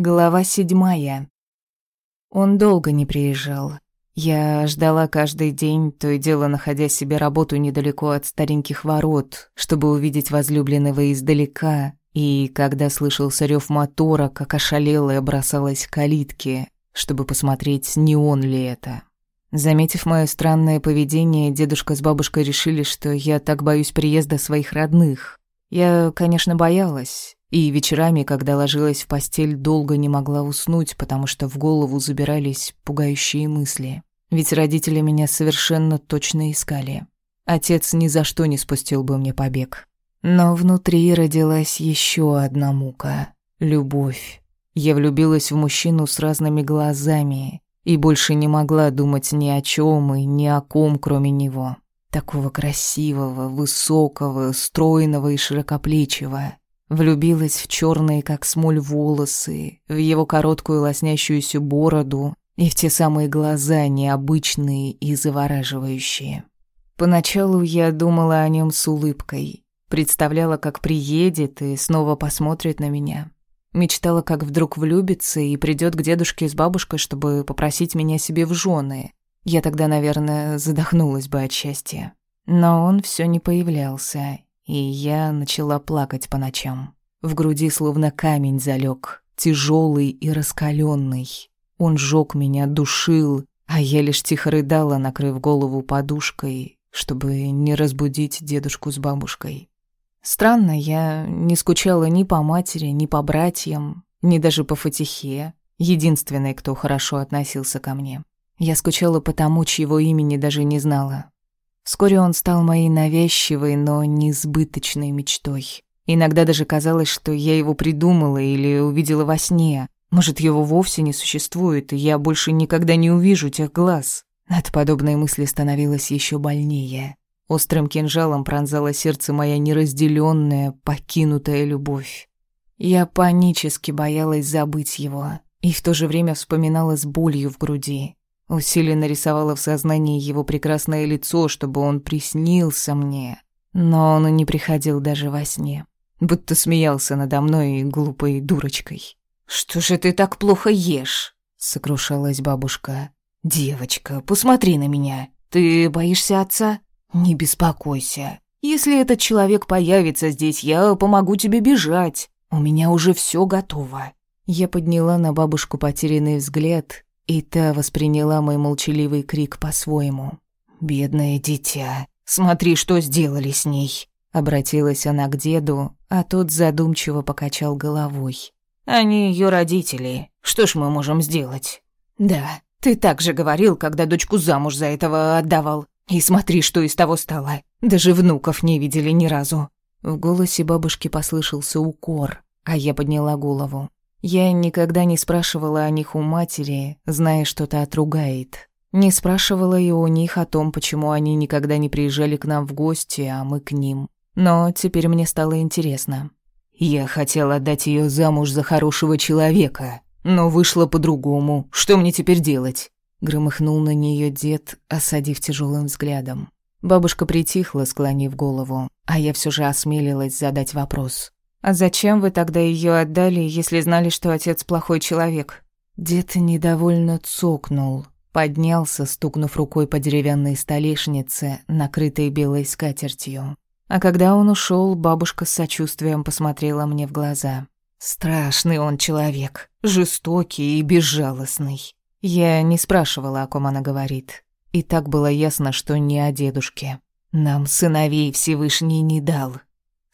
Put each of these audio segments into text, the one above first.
Глава седьмая. Он долго не приезжал. Я ждала каждый день, то и дело находя себе работу недалеко от стареньких ворот, чтобы увидеть возлюбленного издалека, и когда слышался рев мотора, как ошалелая бросалась к калитке, чтобы посмотреть, не он ли это. Заметив мое странное поведение, дедушка с бабушкой решили, что я так боюсь приезда своих родных. Я, конечно, боялась, и вечерами, когда ложилась в постель, долго не могла уснуть, потому что в голову забирались пугающие мысли. Ведь родители меня совершенно точно искали. Отец ни за что не спустил бы мне побег. Но внутри родилась еще одна мука — любовь. Я влюбилась в мужчину с разными глазами и больше не могла думать ни о чем и ни о ком, кроме него. Такого красивого, высокого, стройного и широкоплечего. Влюбилась в черные, как смоль, волосы, в его короткую лоснящуюся бороду и в те самые глаза, необычные и завораживающие. Поначалу я думала о нем с улыбкой, представляла, как приедет и снова посмотрит на меня. Мечтала, как вдруг влюбится и придет к дедушке с бабушкой, чтобы попросить меня себе в жены. Я тогда, наверное, задохнулась бы от счастья. Но он все не появлялся, и я начала плакать по ночам. В груди словно камень залег, тяжелый и раскаленный. Он жёг меня, душил, а я лишь тихо рыдала, накрыв голову подушкой, чтобы не разбудить дедушку с бабушкой. Странно, я не скучала ни по матери, ни по братьям, ни даже по Фатихе, единственной, кто хорошо относился ко мне. Я скучала по тому, чьего имени даже не знала. Вскоре он стал моей навязчивой, но несбыточной мечтой. Иногда даже казалось, что я его придумала или увидела во сне. Может, его вовсе не существует, и я больше никогда не увижу тех глаз. От подобной мысли становилось еще больнее. Острым кинжалом пронзала сердце моя неразделенная, покинутая любовь. Я панически боялась забыть его и в то же время вспоминала с болью в груди. Усиленно рисовала в сознании его прекрасное лицо, чтобы он приснился мне. Но он и не приходил даже во сне. Будто смеялся надо мной глупой дурочкой. «Что же ты так плохо ешь?» — сокрушалась бабушка. «Девочка, посмотри на меня. Ты боишься отца? Не беспокойся. Если этот человек появится здесь, я помогу тебе бежать. У меня уже все готово». Я подняла на бабушку потерянный взгляд и та восприняла мой молчаливый крик по-своему. «Бедное дитя, смотри, что сделали с ней!» Обратилась она к деду, а тот задумчиво покачал головой. «Они ее родители. Что ж мы можем сделать?» «Да, ты так же говорил, когда дочку замуж за этого отдавал. И смотри, что из того стало. Даже внуков не видели ни разу». В голосе бабушки послышался укор, а я подняла голову. Я никогда не спрашивала о них у матери, зная, что та отругает. Не спрашивала и у них о том, почему они никогда не приезжали к нам в гости, а мы к ним. Но теперь мне стало интересно. Я хотела отдать ее замуж за хорошего человека, но вышло по-другому. Что мне теперь делать? Громыхнул на нее дед, осадив тяжелым взглядом. Бабушка притихла, склонив голову, а я все же осмелилась задать вопрос. «А зачем вы тогда ее отдали, если знали, что отец плохой человек?» Дед недовольно цокнул, поднялся, стукнув рукой по деревянной столешнице, накрытой белой скатертью. А когда он ушел, бабушка с сочувствием посмотрела мне в глаза. «Страшный он человек, жестокий и безжалостный». Я не спрашивала, о ком она говорит. И так было ясно, что не о дедушке. Нам сыновей Всевышний не дал,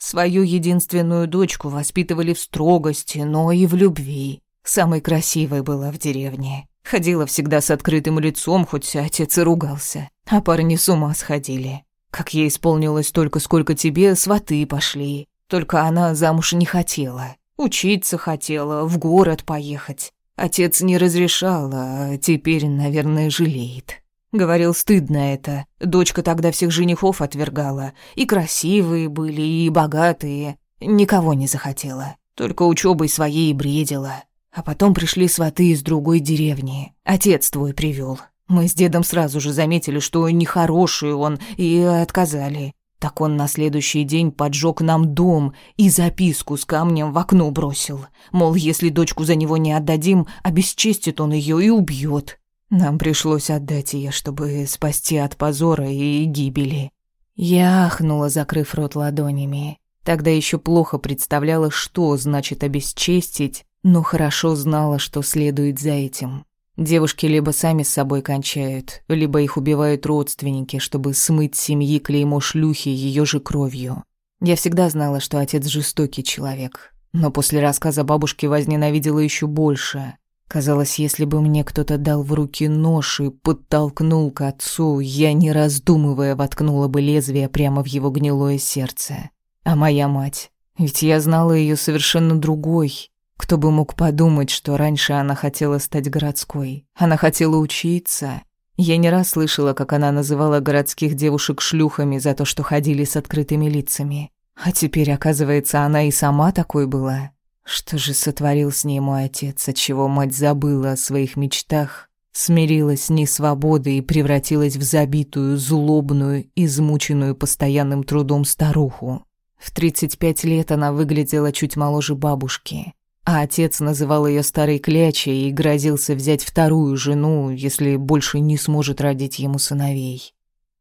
Свою единственную дочку воспитывали в строгости, но и в любви. Самой красивой была в деревне. Ходила всегда с открытым лицом, хоть отец и ругался. А парни с ума сходили. Как ей исполнилось только сколько тебе, сваты пошли. Только она замуж не хотела. Учиться хотела, в город поехать. Отец не разрешал, а теперь, наверное, жалеет. Говорил, стыдно это. Дочка тогда всех женихов отвергала. И красивые были, и богатые. Никого не захотела. Только учебой своей бредила. А потом пришли сваты из другой деревни. Отец твой привел. Мы с дедом сразу же заметили, что нехороший он, и отказали. Так он на следующий день поджег нам дом и записку с камнем в окно бросил. Мол, если дочку за него не отдадим, обесчестит он ее и убьет. Нам пришлось отдать ее, чтобы спасти от позора и гибели. Я ахнула, закрыв рот ладонями. Тогда еще плохо представляла, что значит обесчестить, но хорошо знала, что следует за этим. Девушки либо сами с собой кончают, либо их убивают родственники, чтобы смыть семьи клеймо шлюхи ее же кровью. Я всегда знала, что отец жестокий человек, но после рассказа бабушки возненавидела еще больше. Казалось, если бы мне кто-то дал в руки нож и подтолкнул к отцу, я, не раздумывая, воткнула бы лезвие прямо в его гнилое сердце. А моя мать? Ведь я знала ее совершенно другой. Кто бы мог подумать, что раньше она хотела стать городской. Она хотела учиться. Я не раз слышала, как она называла городских девушек шлюхами за то, что ходили с открытыми лицами. А теперь, оказывается, она и сама такой была. Что же сотворил с ней мой отец, отчего мать забыла о своих мечтах, смирилась с несвободой и превратилась в забитую, злобную, измученную постоянным трудом старуху? В 35 лет она выглядела чуть моложе бабушки, а отец называл ее старой клячей и грозился взять вторую жену, если больше не сможет родить ему сыновей.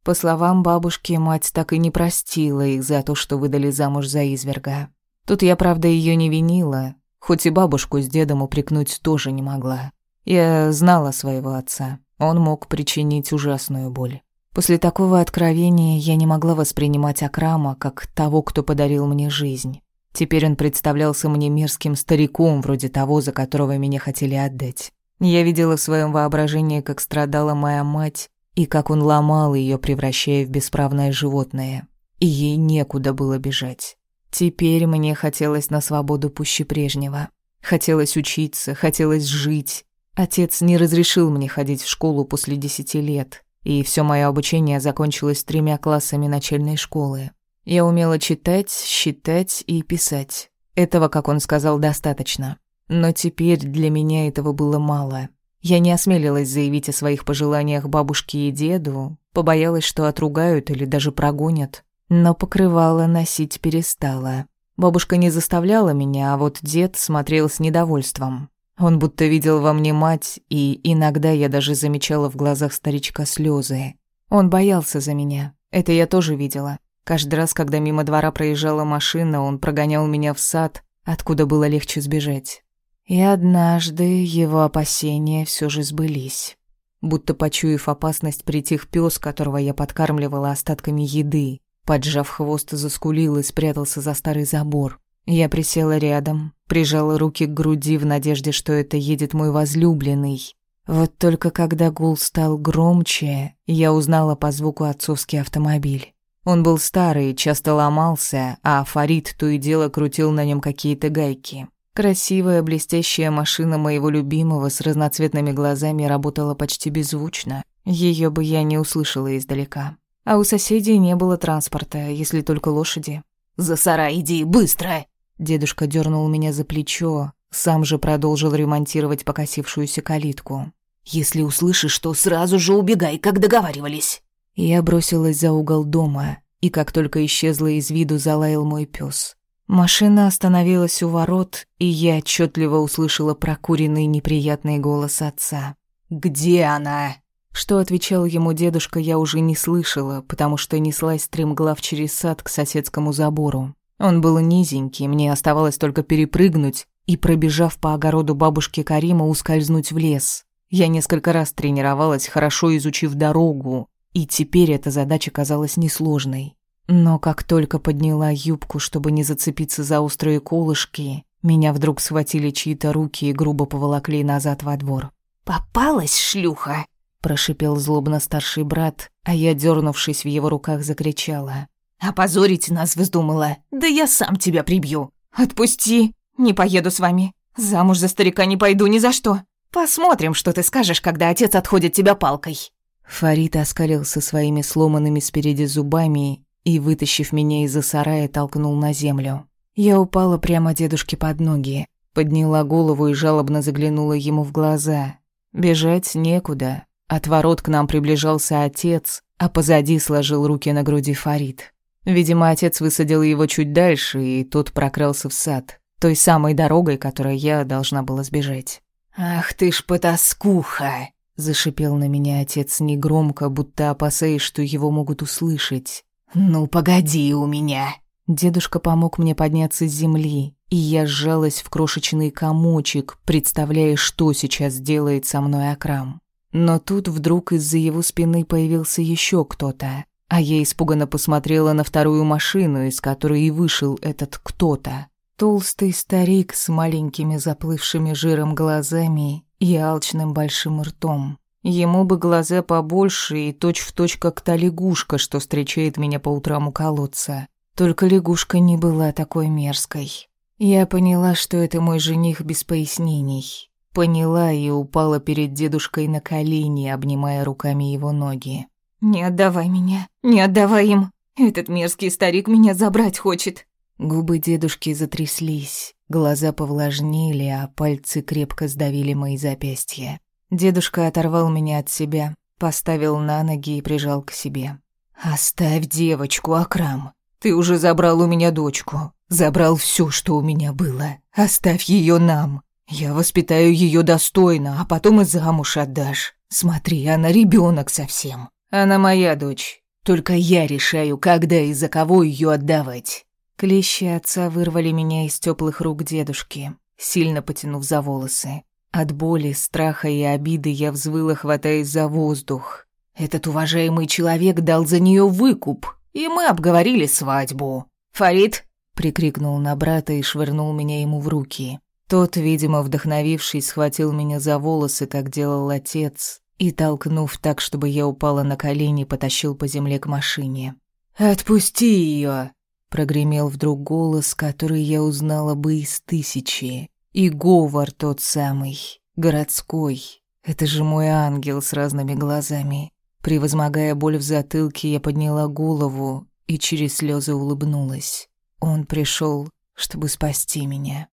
По словам бабушки, мать так и не простила их за то, что выдали замуж за изверга. Тут я, правда, ее не винила, хоть и бабушку с дедом упрекнуть тоже не могла. Я знала своего отца, он мог причинить ужасную боль. После такого откровения я не могла воспринимать Акрама как того, кто подарил мне жизнь. Теперь он представлялся мне мерзким стариком, вроде того, за которого меня хотели отдать. Я видела в своем воображении, как страдала моя мать, и как он ломал ее, превращая в бесправное животное. И ей некуда было бежать. Теперь мне хотелось на свободу пуще прежнего. Хотелось учиться, хотелось жить. Отец не разрешил мне ходить в школу после десяти лет и все мое обучение закончилось тремя классами начальной школы. Я умела читать, считать и писать. Этого, как он сказал, достаточно. Но теперь для меня этого было мало. Я не осмелилась заявить о своих пожеланиях бабушке и деду, побоялась, что отругают или даже прогонят. Но покрывало носить перестала. Бабушка не заставляла меня, а вот дед смотрел с недовольством. Он будто видел во мне мать, и иногда я даже замечала в глазах старичка слезы. Он боялся за меня. Это я тоже видела. Каждый раз, когда мимо двора проезжала машина, он прогонял меня в сад, откуда было легче сбежать. И однажды его опасения все же сбылись. Будто почуяв опасность, притих пес, которого я подкармливала остатками еды. Поджав хвост, заскулил и спрятался за старый забор. Я присела рядом, прижала руки к груди в надежде, что это едет мой возлюбленный. Вот только когда гул стал громче, я узнала по звуку отцовский автомобиль. Он был старый, часто ломался, а Фарид то и дело крутил на нем какие-то гайки. Красивая блестящая машина моего любимого с разноцветными глазами работала почти беззвучно. Ее бы я не услышала издалека. А у соседей не было транспорта, если только лошади. «За сарай иди, быстро!» Дедушка дернул меня за плечо, сам же продолжил ремонтировать покосившуюся калитку. «Если услышишь, что сразу же убегай, как договаривались». Я бросилась за угол дома, и как только исчезла из виду, залаял мой пес. Машина остановилась у ворот, и я отчетливо услышала прокуренный неприятный голос отца. «Где она?» Что отвечал ему дедушка, я уже не слышала, потому что неслась стремглав через сад к соседскому забору. Он был низенький, мне оставалось только перепрыгнуть и, пробежав по огороду бабушки Карима, ускользнуть в лес. Я несколько раз тренировалась, хорошо изучив дорогу, и теперь эта задача казалась несложной. Но как только подняла юбку, чтобы не зацепиться за острые колышки, меня вдруг схватили чьи-то руки и грубо поволокли назад во двор. «Попалась, шлюха!» – прошипел злобно старший брат, а я, дернувшись в его руках, закричала. «Опозорить нас вздумала? Да я сам тебя прибью!» «Отпусти! Не поеду с вами! Замуж за старика не пойду ни за что! Посмотрим, что ты скажешь, когда отец отходит тебя палкой!» Фарид оскалился своими сломанными спереди зубами и, вытащив меня из-за сарая, толкнул на землю. Я упала прямо дедушке под ноги, подняла голову и жалобно заглянула ему в глаза. Бежать некуда. От ворот к нам приближался отец, а позади сложил руки на груди Фарид. Видимо, отец высадил его чуть дальше, и тот прокрался в сад, той самой дорогой, которой я должна была сбежать. «Ах ты ж потаскуха!» — зашипел на меня отец негромко, будто опасаясь, что его могут услышать. «Ну, погоди у меня!» Дедушка помог мне подняться с земли, и я сжалась в крошечный комочек, представляя, что сейчас делает со мной Акрам. Но тут вдруг из-за его спины появился еще кто-то, а я испуганно посмотрела на вторую машину, из которой и вышел этот кто-то. Толстый старик с маленькими заплывшими жиром глазами и алчным большим ртом. Ему бы глаза побольше и точь-в-точь, точь, как та лягушка, что встречает меня по утрам у колодца. Только лягушка не была такой мерзкой. Я поняла, что это мой жених без пояснений. Поняла и упала перед дедушкой на колени, обнимая руками его ноги. «Не отдавай меня, не отдавай им. Этот мерзкий старик меня забрать хочет». Губы дедушки затряслись, глаза повлажнели, а пальцы крепко сдавили мои запястья. Дедушка оторвал меня от себя, поставил на ноги и прижал к себе. «Оставь девочку, Акрам. Ты уже забрал у меня дочку. Забрал все, что у меня было. Оставь ее нам. Я воспитаю ее достойно, а потом и замуж отдашь. Смотри, она ребенок совсем. Она моя дочь. Только я решаю, когда и за кого ее отдавать. Клещи отца вырвали меня из теплых рук дедушки, сильно потянув за волосы. От боли, страха и обиды я взвыла, хватаясь за воздух. Этот уважаемый человек дал за нее выкуп, и мы обговорили свадьбу. Фарид прикрикнул на брата и швырнул меня ему в руки. Тот, видимо, вдохновившись, схватил меня за волосы, как делал отец, и, толкнув так, чтобы я упала на колени, потащил по земле к машине. «Отпусти ее!» — прогремел вдруг голос, который я узнала бы из тысячи. И говор тот самый, городской. Это же мой ангел с разными глазами. Превозмогая боль в затылке, я подняла голову и через слезы улыбнулась. Он пришел, чтобы спасти меня.